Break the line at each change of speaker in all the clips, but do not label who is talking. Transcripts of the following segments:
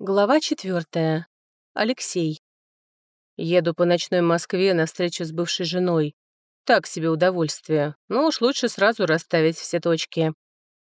Глава четвертая. Алексей. Еду по ночной Москве на встречу с бывшей женой. Так себе удовольствие, но уж лучше сразу расставить все точки.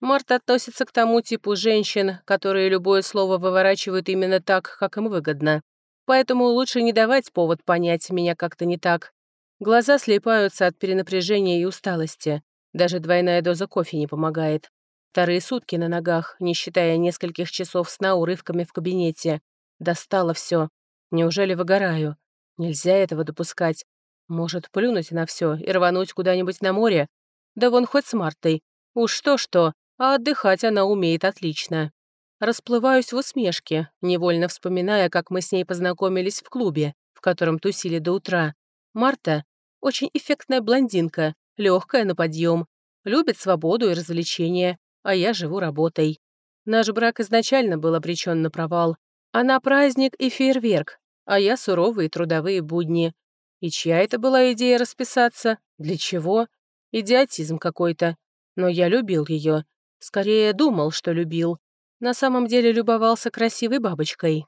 Марта относится к тому типу женщин, которые любое слово выворачивают именно так, как им выгодно. Поэтому лучше не давать повод понять меня как-то не так. Глаза слепаются от перенапряжения и усталости. Даже двойная доза кофе не помогает. Вторые сутки на ногах, не считая нескольких часов сна урывками в кабинете. Достало все. Неужели выгораю? Нельзя этого допускать. Может, плюнуть на все и рвануть куда-нибудь на море? Да вон хоть с Мартой. Уж что-что, а отдыхать она умеет отлично. Расплываюсь в усмешке, невольно вспоминая, как мы с ней познакомились в клубе, в котором тусили до утра. Марта — очень эффектная блондинка, легкая на подъем, любит свободу и развлечения, а я живу работой. Наш брак изначально был обречен на провал. Она праздник и фейерверк, а я суровые трудовые будни. И чья это была идея расписаться? Для чего? Идиотизм какой-то. Но я любил ее. Скорее, думал, что любил. На самом деле любовался красивой бабочкой.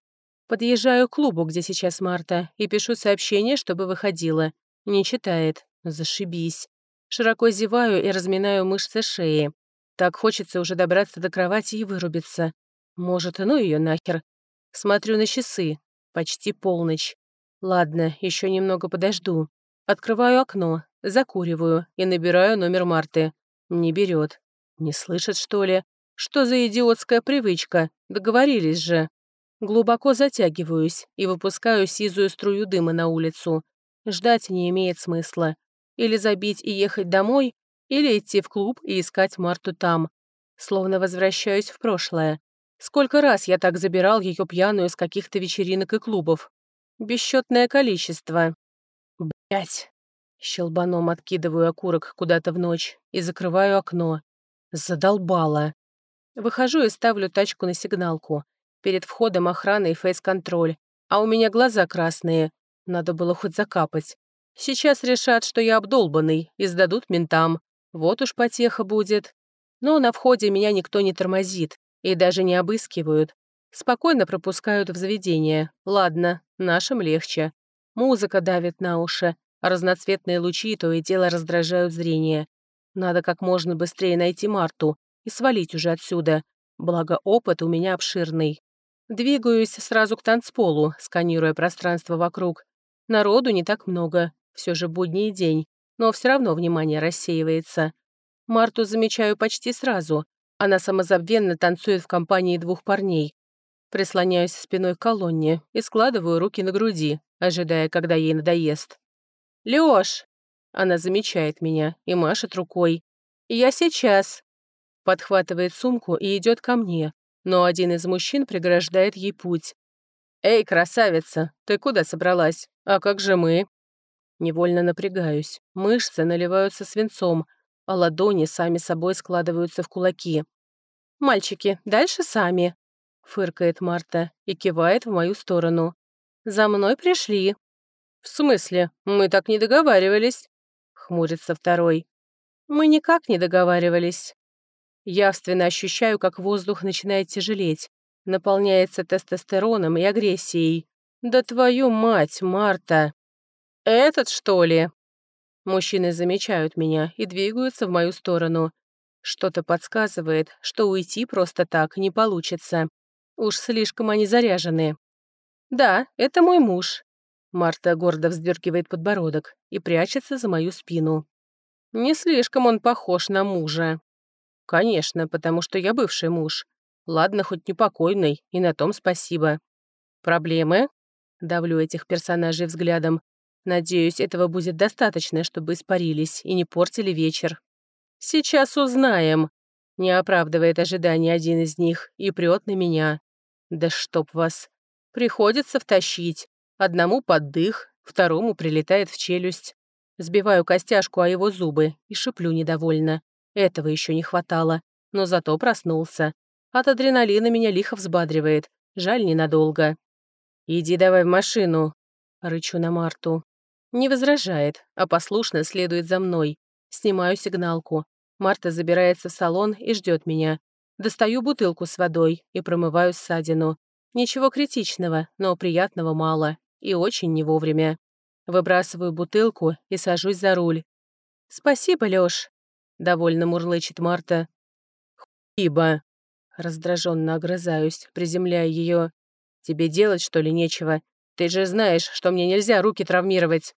Подъезжаю к клубу, где сейчас Марта, и пишу сообщение, чтобы выходила. Не читает. Зашибись. Широко зеваю и разминаю мышцы шеи. Так хочется уже добраться до кровати и вырубиться. Может, ну ее нахер. Смотрю на часы. Почти полночь. Ладно, еще немного подожду. Открываю окно, закуриваю и набираю номер Марты. Не берет. Не слышит, что ли? Что за идиотская привычка? Договорились же. Глубоко затягиваюсь и выпускаю сизую струю дыма на улицу. Ждать не имеет смысла. Или забить и ехать домой, или идти в клуб и искать Марту там. Словно возвращаюсь в прошлое. Сколько раз я так забирал ее пьяную с каких-то вечеринок и клубов. Бесчетное количество. Блять. Щелбаном откидываю окурок куда-то в ночь и закрываю окно. Задолбала. Выхожу и ставлю тачку на сигналку. Перед входом охрана и фейс-контроль. А у меня глаза красные. Надо было хоть закапать. Сейчас решат, что я обдолбанный, и сдадут ментам. Вот уж потеха будет. Но на входе меня никто не тормозит и даже не обыскивают. Спокойно пропускают в заведение. Ладно, нашим легче. Музыка давит на уши, а разноцветные лучи то и дело раздражают зрение. Надо как можно быстрее найти Марту и свалить уже отсюда. Благо, опыт у меня обширный. Двигаюсь сразу к танцполу, сканируя пространство вокруг. Народу не так много, все же будний день но все равно внимание рассеивается. Марту замечаю почти сразу. Она самозабвенно танцует в компании двух парней. Прислоняюсь спиной к колонне и складываю руки на груди, ожидая, когда ей надоест. «Лёш!» Она замечает меня и машет рукой. «Я сейчас!» Подхватывает сумку и идет ко мне, но один из мужчин преграждает ей путь. «Эй, красавица, ты куда собралась? А как же мы?» Невольно напрягаюсь, мышцы наливаются свинцом, а ладони сами собой складываются в кулаки. «Мальчики, дальше сами», — фыркает Марта и кивает в мою сторону. «За мной пришли». «В смысле? Мы так не договаривались», — хмурится второй. «Мы никак не договаривались». Явственно ощущаю, как воздух начинает тяжелеть, наполняется тестостероном и агрессией. «Да твою мать, Марта!» «Этот, что ли?» Мужчины замечают меня и двигаются в мою сторону. Что-то подсказывает, что уйти просто так не получится. Уж слишком они заряжены. «Да, это мой муж». Марта гордо вздергивает подбородок и прячется за мою спину. «Не слишком он похож на мужа». «Конечно, потому что я бывший муж. Ладно, хоть непокойный, и на том спасибо. Проблемы?» Давлю этих персонажей взглядом Надеюсь, этого будет достаточно, чтобы испарились и не портили вечер. Сейчас узнаем. Не оправдывает ожидания один из них и прет на меня. Да чтоб вас. Приходится втащить. Одному под дых, второму прилетает в челюсть. Сбиваю костяшку о его зубы и шиплю недовольно. Этого еще не хватало, но зато проснулся. От адреналина меня лихо взбадривает. Жаль, ненадолго. «Иди давай в машину», — рычу на Марту. Не возражает, а послушно следует за мной. Снимаю сигналку. Марта забирается в салон и ждет меня. Достаю бутылку с водой и промываю ссадину. Ничего критичного, но приятного мало. И очень не вовремя. Выбрасываю бутылку и сажусь за руль. «Спасибо, Лёш», — довольно мурлычет Марта.
«Ибо...»
— раздраженно огрызаюсь, приземляя ее. «Тебе делать, что ли, нечего? Ты же знаешь, что мне нельзя руки травмировать».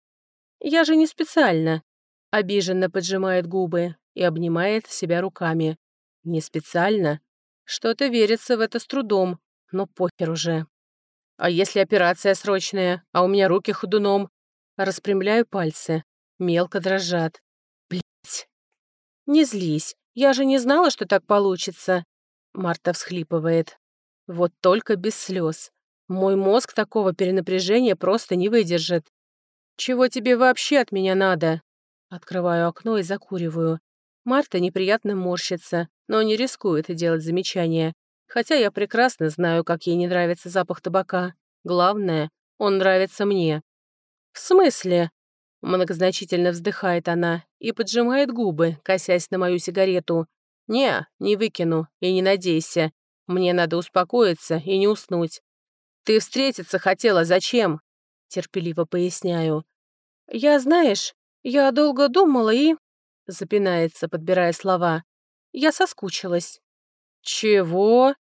«Я же не специально», — обиженно поджимает губы и обнимает себя руками. «Не специально?» Что-то верится в это с трудом, но похер уже. А если операция срочная, а у меня руки ходуном? Распрямляю пальцы. Мелко дрожат. Блять. Не злись. Я же не знала, что так получится. Марта всхлипывает. Вот только без слез. Мой мозг такого перенапряжения просто не выдержит. Чего тебе вообще от меня надо? Открываю окно и закуриваю. Марта неприятно морщится, но не рискует делать замечания. Хотя я прекрасно знаю, как ей не нравится запах табака. Главное, он нравится мне. «В смысле?» Многозначительно вздыхает она и поджимает губы, косясь на мою сигарету. «Не, не выкину и не надейся. Мне надо успокоиться и не уснуть. Ты встретиться хотела, зачем?» Терпеливо поясняю. «Я, знаешь, я долго думала и...» Запинается, подбирая слова. «Я соскучилась». «Чего?»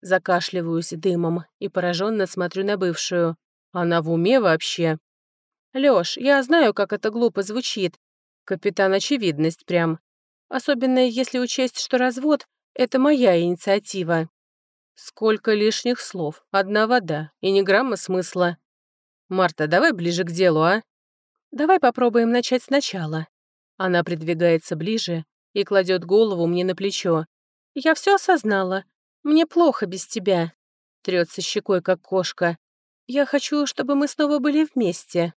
Закашливаюсь дымом и пораженно смотрю на бывшую. «Она в уме вообще?» «Лёш, я знаю, как это глупо звучит. Капитан Очевидность прям. Особенно если учесть, что развод — это моя инициатива. Сколько лишних слов, одна вода и ни грамма смысла. Марта, давай ближе к делу, а? Давай попробуем начать сначала. Она придвигается ближе и кладет голову мне на плечо. Я все осознала. Мне плохо без тебя. Трется щекой, как кошка. Я хочу, чтобы мы снова были вместе.